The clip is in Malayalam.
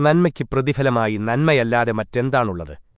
നന്മയ്ക്ക് പ്രതിഫലമായി നന്മയല്ലാതെ മറ്റെന്താണുള്ളത്?